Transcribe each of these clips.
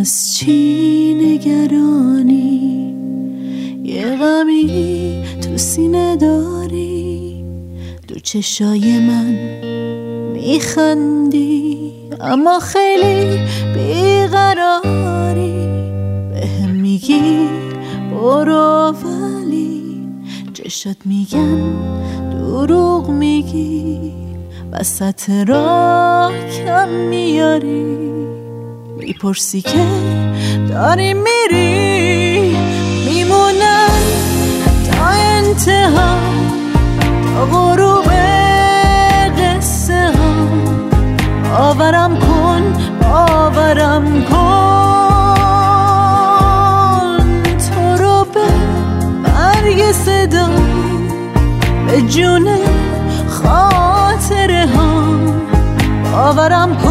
از چی نگرانی؟ یه غمی تو سینه داری. دو چشای من میخندی اما خیلی بیقراری. به میگی برو ولی چشات میگن دروغ میگی. وسط را کم میاری. می‌پرسی که داری میری میمونم تا انتها تا غروب قصه ها. باورم کن باورم کن تو رو به مرگ صدا به جون خاطره ها. باورم کن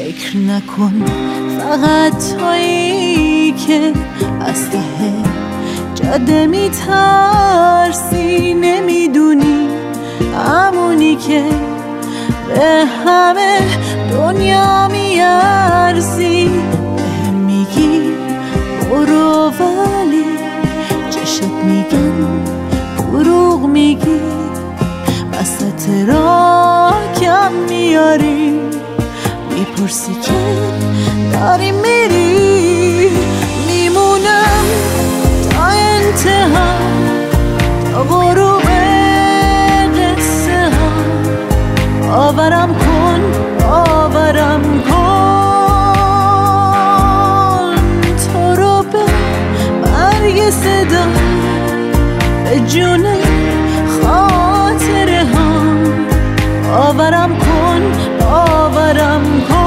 فکر نکن فقط تویی که از ته جاده میترسی. نمی‌دونی همونی که به همه دنیا میارزی. می‌پرسی که داری میری میمونم تا انتها. تا غروب قصه ها. باورم کن باورم کن. تو رو به مرگ صدا به جون خاطره ها. باورم کن باورم کن.